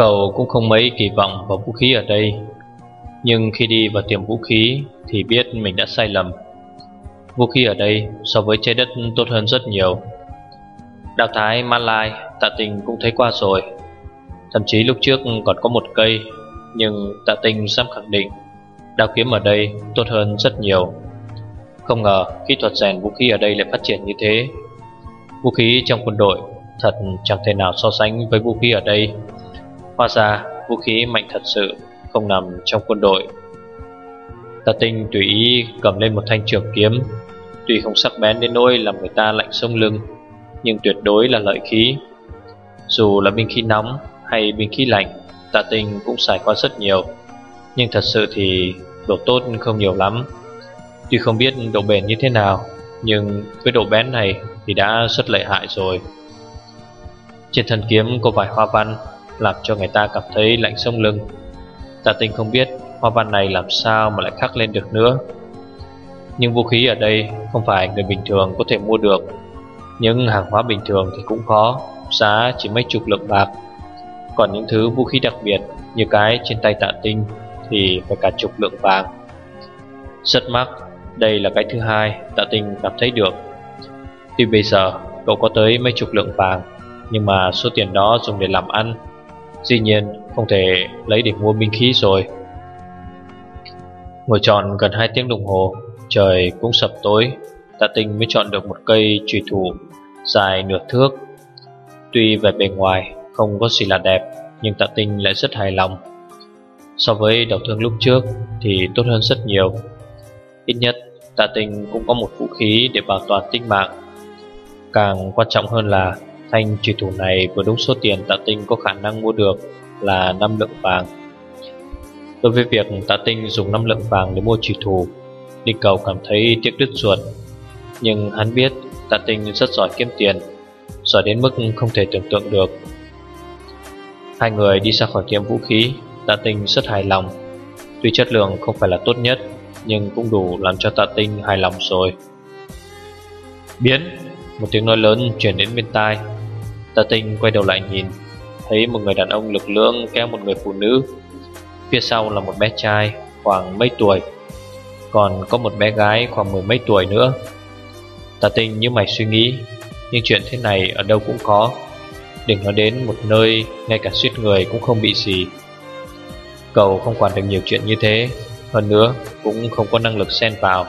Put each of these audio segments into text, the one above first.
Cậu cũng không mấy kỳ vọng vào vũ khí ở đây. Nhưng khi đi vào tiệm vũ khí Thì biết mình đã sai lầm. Vũ khí ở đây so với trái đất tốt hơn rất nhiều. Đào Thái, Malai, Tạ Tình cũng thấy qua rồi. Thậm chí lúc trước còn có một cây Nhưng Tạ Tình dám khẳng định đào kiếm ở đây tốt hơn rất nhiều. Không ngờ kỹ thuật rèn vũ khí ở đây lại phát triển như thế. Vũ khí trong quân đội Thật chẳng thể nào so sánh với vũ khí ở đây. Hóa ra, vũ khí mạnh thật sự Không nằm trong quân đội. Tà tinh tùy ý cầm lên một thanh trường kiếm. Tuy không sắc bén đến nỗi làm người ta lạnh sông lưng, Nhưng tuyệt đối là lợi khí. Dù là binh khí nóng hay binh khí lạnh Tạ tinh cũng xài qua rất nhiều. Nhưng thật sự thì độ tốt không nhiều lắm. Tuy không biết độ bền như thế nào, Nhưng với độ bén này thì đã rất lợi hại rồi. Trên thân kiếm có vài hoa văn làm cho người ta cảm thấy lạnh sông lưng. Tạ Tinh không biết hoa văn này làm sao mà lại khắc lên được nữa. Nhưng vũ khí ở đây không phải người bình thường có thể mua được. Những hàng hóa bình thường thì cũng khó, giá chỉ mấy chục lượng bạc. Còn những thứ vũ khí đặc biệt như cái trên tay Tạ Tinh thì phải cả chục lượng vàng. Rất mắc, đây là cái thứ hai Tạ Tinh cảm thấy được. Tuy bây giờ cậu có tới mấy chục lượng vàng Nhưng mà số tiền đó dùng để làm ăn Dĩ nhiên, không thể lấy để mua binh khí rồi. Ngồi tròn gần 2 tiếng đồng hồ, Trời cũng sập tối. Tạ tinh mới chọn được một cây trùy thủ Dài nửa thước. Tuy về bề ngoài không có gì là đẹp, Nhưng tạ tinh lại rất hài lòng. So với đầu thương lúc trước Thì tốt hơn rất nhiều. Ít nhất, tạ tinh cũng có một vũ khí Để bảo toàn tính mạng. Càng quan trọng hơn là Thanh truy thủ này vừa đúng số tiền tạ tinh có khả năng mua được là 5 lượng vàng. Đối với việc tạ tinh dùng 5 lượng vàng để mua truy thủ, Đinh cầu cảm thấy tiếc đứt ruột. Nhưng hắn biết tạ tinh rất giỏi kiếm tiền, Giỏi đến mức không thể tưởng tượng được. Hai người đi ra khỏi tiệm vũ khí, Tạ tinh rất hài lòng. Tuy chất lượng không phải là tốt nhất, Nhưng cũng đủ làm cho tạ tinh hài lòng rồi. Biến, Một tiếng nói lớn chuyển đến bên tai. Tạ tinh quay đầu lại nhìn, Thấy một người đàn ông lực lưỡng kéo một người phụ nữ. Phía sau là một bé trai, khoảng mấy tuổi. Còn có một bé gái khoảng mười mấy tuổi nữa. Tạ tinh như mày suy nghĩ, Nhưng chuyện thế này ở đâu cũng có. Đừng nói đến một nơi Ngay cả suýt người cũng không bị gì. Cậu không quản được nhiều chuyện như thế, Hơn nữa cũng không có năng lực xen vào.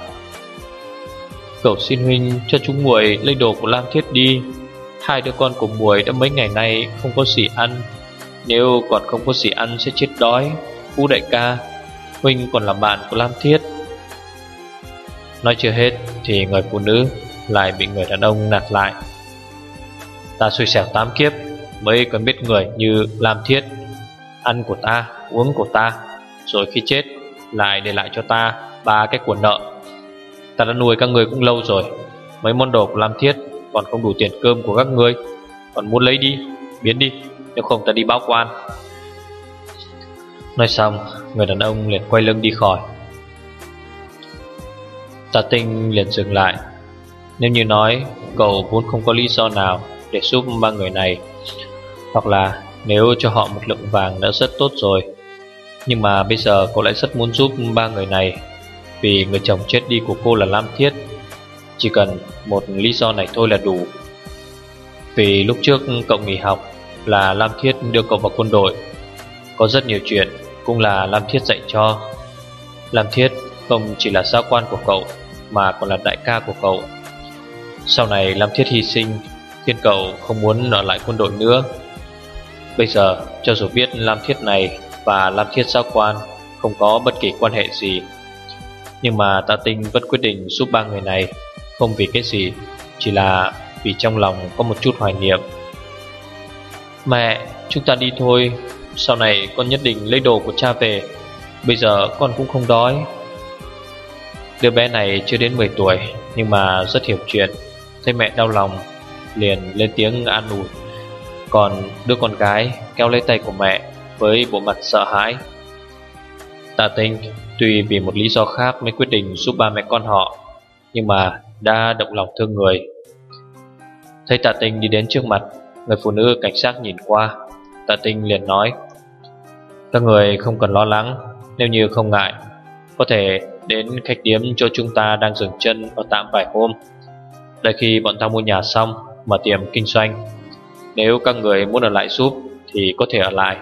Cậu xin huynh cho chúng muội lấy đồ của Lam Thiết đi. Hai đứa con của muội đã mấy ngày nay không có gì ăn. Nếu còn không có gì ăn sẽ chết đói. Phú đại ca Huynh còn là bạn của Lam Thiết. Nói chưa hết Thì người phụ nữ lại bị người đàn ông nạt lại. Ta xui xẻo tám kiếp Mới còn biết người như Lam Thiết. Ăn của ta, uống của ta Rồi khi chết Lại để lại cho ta ba cái cuộn nợ. Ta đã nuôi các người cũng lâu rồi Mấy món đồ của Lam Thiết còn không đủ tiền cơm của các ngươi Còn muốn lấy đi, Biến đi, Nếu không ta đi báo quan. Nói xong, Người đàn ông liền quay lưng đi khỏi. Tà tinh liền dừng lại. Nếu như nói Cậu vốn không có lý do nào Để giúp ba người này, Hoặc là nếu cho họ một lượng vàng đã rất tốt rồi, Nhưng mà bây giờ cậu lại rất muốn giúp ba người này, Vì người chồng chết đi của cô là Lam Thiết chỉ cần một lý do này thôi là đủ. Vì lúc trước cậu nghỉ học Là Lam Thiết đưa cậu vào quân đội. Có rất nhiều chuyện Cũng là Lam Thiết dạy cho. Lam Thiết không chỉ là giáo quan của cậu Mà còn là đại ca của cậu. Sau này Lam Thiết hy sinh Khiến cậu không muốn ở lại quân đội nữa. Bây giờ, cho dù biết Lam Thiết này Và Lam Thiết giáo quan Không có bất kỳ quan hệ gì, Nhưng mà Tạ tinh vẫn quyết định giúp ba người này không vì cái gì Chỉ là vì trong lòng có một chút hoài niệm. Mẹ, chúng ta đi thôi Sau này con nhất định lấy đồ của cha về Bây giờ con cũng không đói. Đứa bé này chưa đến 10 tuổi Nhưng mà rất hiểu chuyện Thấy mẹ đau lòng Liền lên tiếng an ủi. Còn đứa con gái kéo lấy tay của mẹ Với bộ mặt sợ hãi. Tạ tinh Tuy vì một lý do khác mới quyết định giúp ba mẹ con họ Nhưng mà đã động lòng thương người. Thấy tạ tinh đi đến trước mặt, Người phụ nữ cảnh sát nhìn qua. Tạ tinh liền nói, Các người không cần lo lắng, Nếu như không ngại, Có thể đến khách điếm cho chúng ta đang dừng chân ở tạm vài hôm. Đợi khi bọn ta mua nhà xong, Mở tiệm kinh doanh. Nếu các người muốn ở lại giúp, Thì có thể ở lại.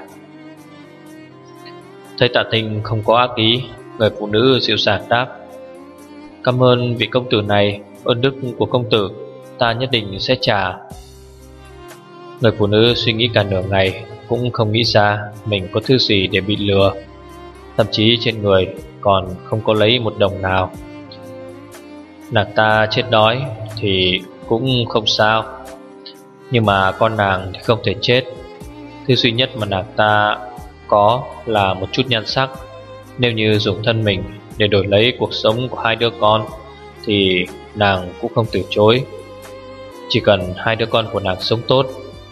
Thấy tạ tinh không có ác ý, Người phụ nữ dịu dàng đáp Cảm ơn vị công tử này, Ơn đức của công tử. Ta nhất định sẽ trả. Người phụ nữ suy nghĩ cả nửa ngày, Cũng không nghĩ ra Mình có thứ gì để bị lừa. Thậm chí trên người còn không có lấy một đồng nào. Nàng ta chết đói Thì cũng không sao. Nhưng mà con nàng thì không thể chết. Thứ duy nhất mà nàng ta có là một chút nhan sắc. Nếu như dùng thân mình để đổi lấy cuộc sống của hai đứa con Thì nàng cũng không từ chối. Chỉ cần hai đứa con của nàng sống tốt,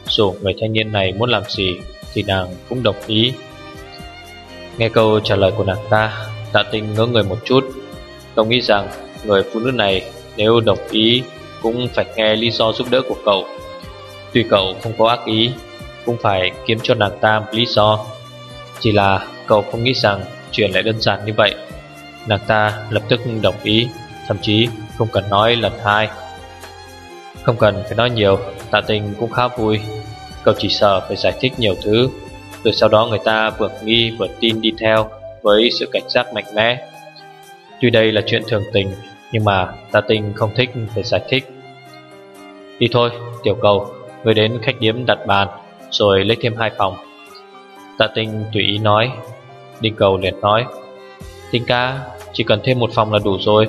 Dù người thanh niên này muốn làm gì Thì nàng cũng đồng ý. Nghe câu trả lời của nàng ta, Tạ tinh ngỡ người một chút. Cậu nghĩ rằng người phụ nữ này Nếu đồng ý Cũng phải nghe lý do giúp đỡ của cậu. Tuy cậu không có ác ý, Cũng phải kiếm cho nàng ta một lý do. Chỉ là cậu không nghĩ rằng Chuyện lại đơn giản như vậy. Nàng ta lập tức đồng ý, Thậm chí không cần nói lần hai. Không cần phải nói nhiều, Tạ tình cũng khá vui. Cậu chỉ sợ phải giải thích nhiều thứ, Rồi sau đó người ta vừa nghi vừa tin đi theo Với sự cảnh giác mạnh mẽ. Tuy đây là chuyện thường tình, Nhưng mà Tạ tình không thích phải giải thích. Đi thôi, tiểu cầu, Người đến khách điếm đặt bàn, Rồi lấy thêm hai phòng. Tạ tình tùy ý nói, Đinh cầu liền nói Tinh ca, chỉ cần thêm một phòng là đủ rồi.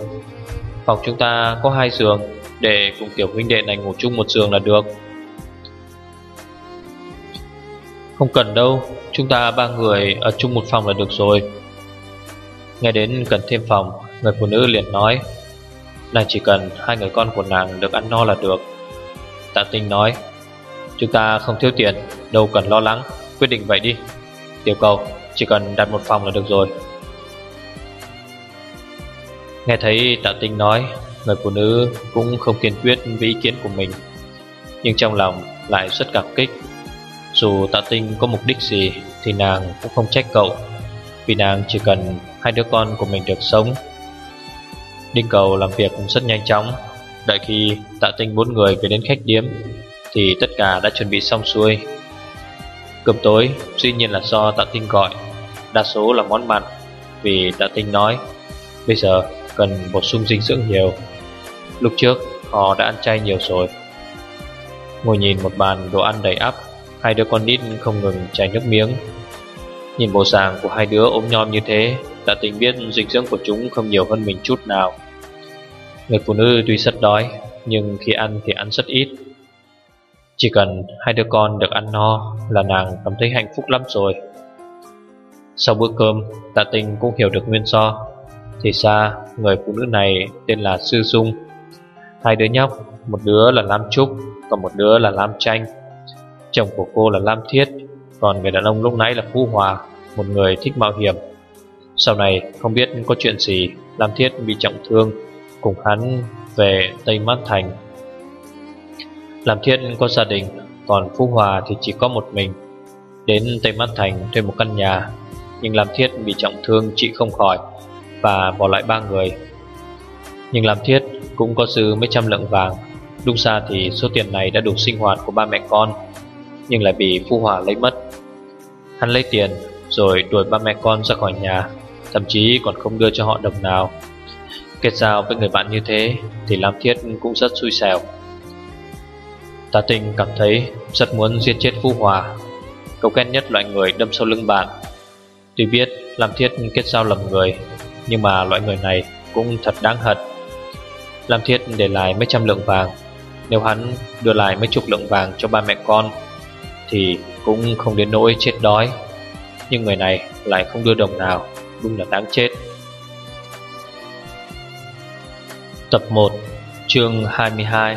Phòng chúng ta có hai giường, Để cùng tiểu huynh đệ này ngủ chung một giường là được. Không cần đâu, Chúng ta ba người ở chung một phòng là được rồi. Nghe đến cần thêm phòng, Người phụ nữ liền nói Nàng chỉ cần hai người con của nàng được ăn no là được. Tạ tinh nói, Chúng ta không thiếu tiền, Đâu cần lo lắng. Quyết định vậy đi. Tiểu cầu, chỉ cần đặt một phòng là được rồi. Nghe thấy tạ tinh nói, Người phụ nữ cũng không kiên quyết với ý kiến của mình. Nhưng trong lòng lại rất cảm kích. Dù tạ tinh có mục đích gì Thì nàng cũng không trách cậu, Vì nàng chỉ cần hai đứa con của mình được sống. Đinh cầu làm việc rất nhanh chóng. Đợi khi tạ tinh bốn người về đến khách điếm, Thì tất cả đã chuẩn bị xong xuôi. Cơm tối dĩ nhiên là do tạ tinh gọi, Đa số là món mặn, Vì tạ tinh nói, Bây giờ cần bổ sung dinh dưỡng nhiều. Lúc trước, họ đã ăn chay nhiều rồi. Ngồi nhìn một bàn đồ ăn đầy ắp, Hai đứa con nít không ngừng chảy nước miếng. Nhìn bộ dạng của hai đứa ốm nhom như thế Tạ tình biết dinh dưỡng của chúng không nhiều hơn mình chút nào. Người phụ nữ tuy rất đói, Nhưng khi ăn thì ăn rất ít. Chỉ cần hai đứa con được ăn no Là nàng cảm thấy hạnh phúc lắm rồi. Sau bữa cơm, Tạ tình cũng hiểu được nguyên do thì ra, người phụ nữ này tên là Sư Dung. Hai đứa nhóc, Một đứa là Lam Trúc, Còn một đứa là Lam Tranh Chồng của cô là Lam Thiết, Còn người đàn ông lúc nãy là Phú Hòa, Một người thích mạo hiểm. Sau này, không biết có chuyện gì, Lam Thiết bị trọng thương, Cùng hắn về Tây Mát Thành. Lam Thiết có gia đình, Còn Phú Hòa thì chỉ có một mình. Đến Tây Mát Thành thuê một căn nhà, Nhưng Lam Thiết bị trọng thương, chị không khỏi và bỏ lại ba người. Nhưng làm thiết cũng có dư mấy trăm lượng vàng. Đúng ra thì số tiền này đã đủ sinh hoạt của ba mẹ con, nhưng lại bị Phu Hòa lấy mất. Hắn lấy tiền rồi đuổi ba mẹ con ra khỏi nhà, thậm chí còn không đưa cho họ đồng nào. Kết giao với người bạn như thế thì Lam Thiết cũng rất xui xẻo. Tà tình cảm thấy rất muốn giết chết Phu Hòa. Cậu ghét nhất loại người đâm sâu lưng bạn. Tuy biết Lam Thiết kết giao lầm người nhưng mà loại người này cũng thật đáng hận. Lam Thiết để lại mấy trăm lượng vàng. Nếu hắn đưa lại mấy chục lượng vàng cho ba mẹ con, Thì Cũng không đến nỗi chết đói. Nhưng người này lại không đưa đồng nào, Đúng là đáng chết. Tập 1 chương 22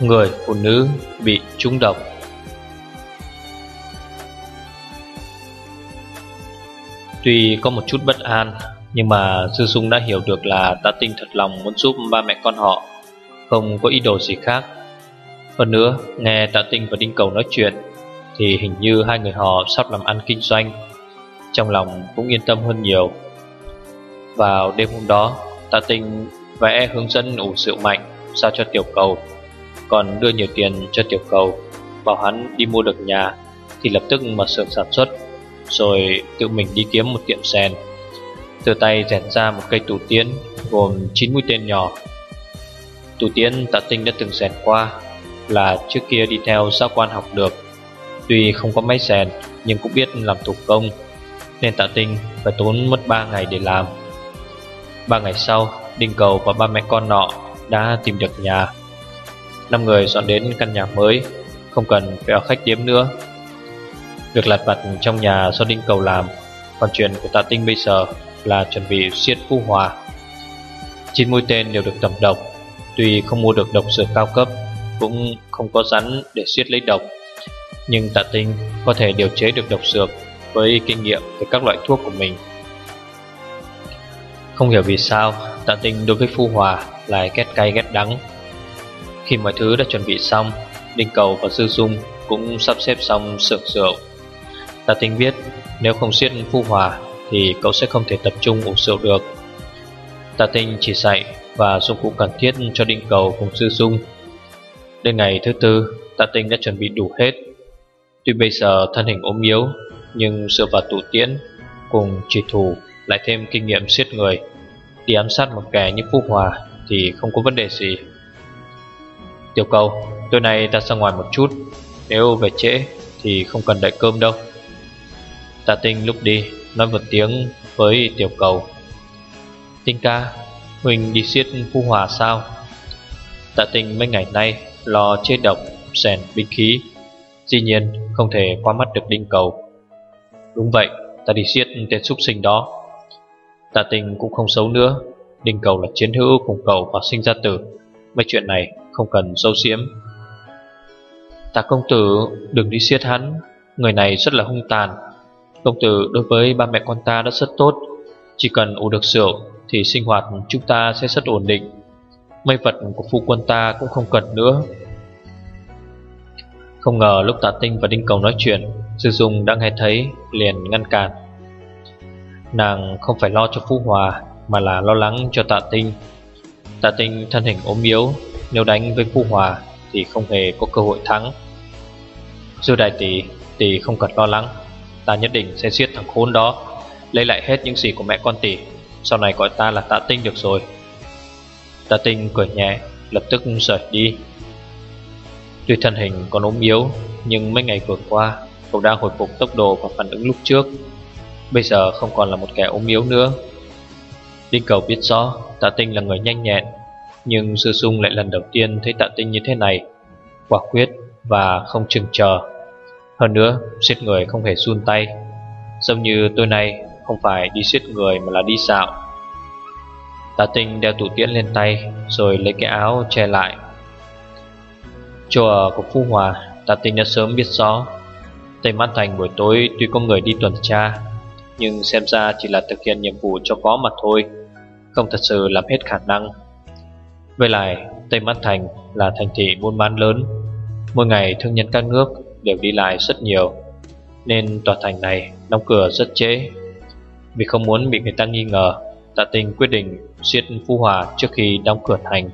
Người phụ nữ bị trúng độc. Tuy có một chút bất an, Nhưng mà Sư Sung đã hiểu được là Tạ Tinh thật lòng muốn giúp ba mẹ con họ, Không có ý đồ gì khác. Hơn nữa, nghe Tạ Tinh và Đinh Cầu nói chuyện, Thì hình như hai người họ sắp làm ăn kinh doanh, Trong lòng cũng yên tâm hơn nhiều. Vào đêm hôm đó Tạ Tinh vẽ hướng dẫn ủ rượu mạnh Sao cho tiểu cầu, Còn đưa nhiều tiền cho tiểu cầu, Bảo hắn đi mua được nhà, Thì lập tức mở xưởng sản xuất. Rồi tự mình đi kiếm một tiệm sen từ tay rèn ra một cây tủ tiến Gồm 9 mũi tên nhỏ. Tủ tiến tạ tinh đã từng rèn qua, Là trước kia đi theo giáo quan học được. Tuy không có máy rèn, Nhưng cũng biết làm thủ công, Nên tạ tinh phải tốn mất 3 ngày để làm. 3 ngày sau, Đinh cầu và ba mẹ con nọ Đã tìm được nhà. Năm người dọn đến căn nhà mới, Không cần phải ở khách điếm nữa. Việc lặt vặt trong nhà do Đinh cầu làm. Còn chuyện của tạ tinh bây giờ là chuẩn bị siết phu hòa. Chín mũi tên đều được tẩm độc. Tuy không mua được độc dược cao cấp, Cũng không có rắn để siết lấy độc. Nhưng tạ tinh có thể điều chế được độc dược Với kinh nghiệm về các loại thuốc của mình. Không hiểu vì sao, Tạ tinh đối với phu hòa lại ghét cay ghét đắng. Khi mọi thứ đã chuẩn bị xong, Đinh cầu và sư dung cũng sắp xếp xong sưởng rượu. Tạ tinh biết nếu không siết phu hòa thì cậu sẽ không thể tập trung uống rượu được. Tạ Tinh chỉ dạy và dụng cụ cần thiết cho định cầu cùng sư dung. Đến ngày thứ tư, Tạ Tinh đã chuẩn bị đủ hết. Tuy bây giờ thân hình ốm yếu, nhưng dựa vào tụ tiễn cùng chỉ thủ lại thêm kinh nghiệm siết người, đi ám sát một kẻ như Phú Hòa thì không có vấn đề gì. Tiểu cầu, tối nay ta ra ngoài một chút, nếu về trễ thì không cần đợi cơm đâu. Tạ Tinh lúc đi Nói một tiếng với tiểu cầu. Tinh ca Huỳnh đi siết phu hòa sao? Tạ Tinh mấy ngày nay Lo chế độc, rèn binh khí. Dĩ nhiên không thể qua mắt được đinh cầu. Đúng vậy Ta đi siết tên súc sinh đó. Tạ tình cũng không xấu nữa. Đinh cầu là chiến hữu cùng cầu và sinh ra tử. Mấy chuyện này không cần sâu xiếm. Tạ công tử đừng đi siết hắn. Người này rất là hung tàn. Công tử đối với ba mẹ con ta đã rất tốt. Chỉ cần uống được rượu Thì sinh hoạt chúng ta sẽ rất ổn định. Mây vật của phu quân ta cũng không cần nữa. Không ngờ lúc tạ tinh và đinh cầu nói chuyện Sư Dung đã nghe thấy, liền ngăn cản. Nàng không phải lo cho Phú Hòa, Mà là lo lắng cho tạ tinh. Tạ tinh thân hình ốm yếu, Nếu đánh với Phú Hòa Thì không hề có cơ hội thắng. Dư đại tỷ Tỷ không cần lo lắng. Ta nhất định sẽ giết thằng khốn đó, Lấy lại hết những gì của mẹ con tỷ Sau này gọi ta là tạ tinh được rồi. Tạ tinh cười nhẹ, Lập tức rời đi. Tuy thân hình còn ốm yếu, Nhưng mấy ngày vừa qua, Cậu đang hồi phục tốc độ và phản ứng lúc trước. Bây giờ không còn là một kẻ ốm yếu nữa. Đinh cầu biết rõ, Tạ tinh là người nhanh nhẹn, Nhưng sư sung lại lần đầu tiên thấy tạ tinh như thế này. Quả quyết và không chừng chờ hơn nữa, giết người không hề run tay. Giống như tôi này không phải đi giết người mà là đi dạo. Tà tinh đeo tủ tiễn lên tay Rồi lấy cái áo che lại. Chùa của Phu Hòa Tà tinh đã sớm biết rõ. Tây Mãn Thành buổi tối tuy có người đi tuần tra Nhưng xem ra chỉ là thực hiện nhiệm vụ cho có mà thôi Không thật sự làm hết khả năng. Với lại Tây Mãn Thành là thành thị buôn bán lớn. Mỗi ngày thương nhân các nước đều đi lại rất nhiều, Nên tòa thành này đóng cửa rất trễ. Vì không muốn bị người ta nghi ngờ, Tạ Tinh quyết định giết Phu Hòa trước khi đóng cửa thành.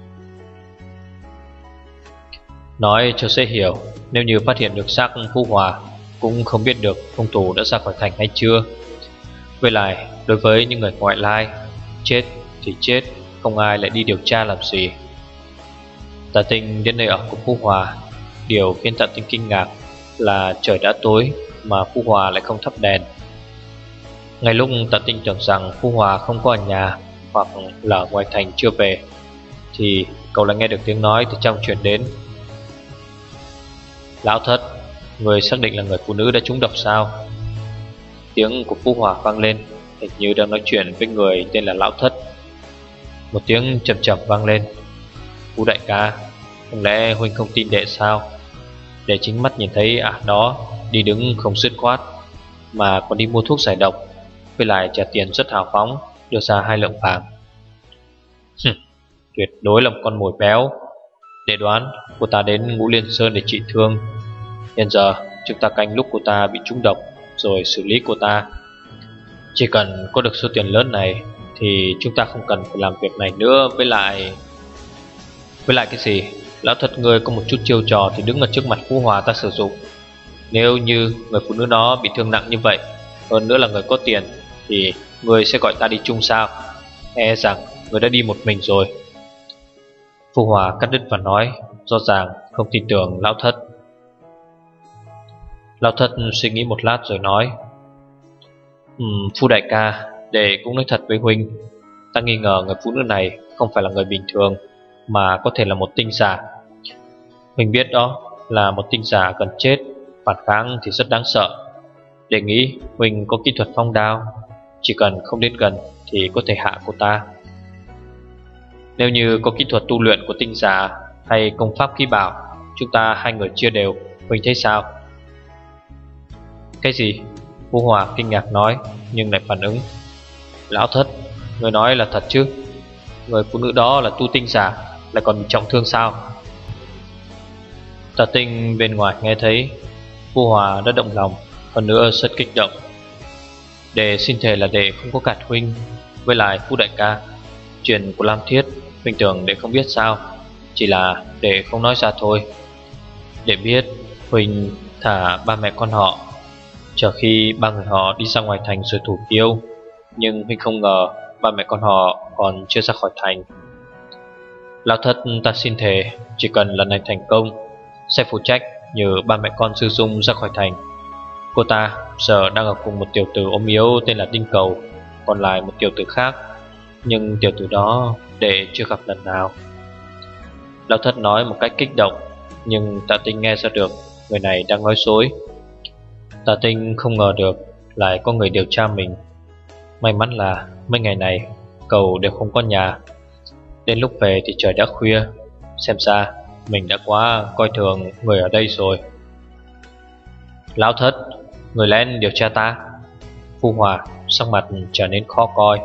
Nói cho dễ hiểu, Nếu như phát hiện được xác Phu Hòa, Cũng không biết được hung thủ đã ra khỏi thành hay chưa. Với lại, đối với những người ngoại lai, Chết thì chết, Không ai lại đi điều tra làm gì. Tạ Tinh đến nơi ở của Phu Hòa, Điều khiến Tạ Tinh kinh ngạc là trời đã tối mà Phu Hòa lại không thắp đèn. Ngày lúc ta tin tưởng rằng Phu Hòa không có ở nhà hoặc là ngoài thành chưa về, thì cậu lại nghe được tiếng nói từ trong chuyển đến. Lão thất Người xác định là người phụ nữ đã trúng độc sao Tiếng của Phu Hòa vang lên Hình như đang nói chuyện với người tên là Lão Thất Một tiếng chậm chậm vang lên Phú đại ca Không lẽ huynh không tin đệ sao để chính mắt nhìn thấy à, ả đó Đi đứng không dứt khoát, Mà còn đi mua thuốc giải độc, Với lại trả tiền rất hào phóng, Đưa ra hai lượng vàng. Tuyệt đối là một con mồi béo. Để đoán, cô ta đến Ngũ Liên Sơn để trị thương. Hiện giờ, chúng ta canh lúc cô ta bị trúng độc, Rồi xử lý cô ta. Chỉ cần có được số tiền lớn này, Thì chúng ta không cần phải làm việc này nữa, Với lại Với lại cái gì? Lão thật người có một chút chiêu trò Thì đứng ở trước mặt Phú Hòa ta sử dụng. Nếu như người phụ nữ đó bị thương nặng như vậy Hơn nữa là người có tiền Thì người sẽ gọi ta đi chung sao? E rằng người đã đi một mình rồi. Phu Hòa cắt đứt và nói Rõ ràng không tin tưởng lão thất. Lão thất suy nghĩ một lát rồi nói um, Phu đại ca Để cũng nói thật với Huynh. Ta nghi ngờ người phụ nữ này Không phải là người bình thường. Mà có thể là một tinh giả mình biết đó là một tinh giả cần chết Phản kháng thì rất đáng sợ. Để nghĩ mình có kỹ thuật phong đao Chỉ cần không đến gần Thì có thể hạ cô ta. Nếu như có kỹ thuật tu luyện của tinh giả Hay công pháp khí bảo Chúng ta hai người chia đều mình thấy sao? Cái gì? Vũ Hòa kinh ngạc nói Nhưng lại phản ứng. Lão thất, người nói là thật chứ? Người phụ nữ đó là tu tinh giả lại còn bị trọng thương sao? Tà tinh bên ngoài nghe thấy Vua Hòa đã động lòng, Hơn nữa rất kích động. Đệ xin thề là đệ không có cạt huynh, Với lại Phú Đại ca, Chuyện của Lam Thiết, Huynh tưởng đệ không biết sao, Chỉ là đệ không nói ra thôi. Để biết, Huynh thả ba mẹ con họ, Chờ khi ba người họ đi ra ngoài thành rồi thủ tiêu. Nhưng Huynh không ngờ ba mẹ con họ còn chưa ra khỏi thành. Lão thất ta xin thề, Chỉ cần lần này thành công, Sẽ phụ trách nhờ ba mẹ con sư dung ra khỏi thành. Cô ta giờ đang ở cùng một tiểu tử ôm yếu tên là Đinh Cầu, Còn lại một tiểu tử khác, Nhưng tiểu tử đó để chưa gặp lần nào. Lão thất nói một cách kích động, Nhưng tạ tinh nghe ra được Người này đang nói dối. Tạ tinh không ngờ được Lại có người điều tra mình. May mắn là mấy ngày này, Cầu đều không có nhà Đến lúc về thì trời đã khuya. Xem ra, mình đã quá coi thường người ở đây rồi. Lão thất, Người lên điều tra ta. Phu Hòa, sắc mặt trở nên khó coi.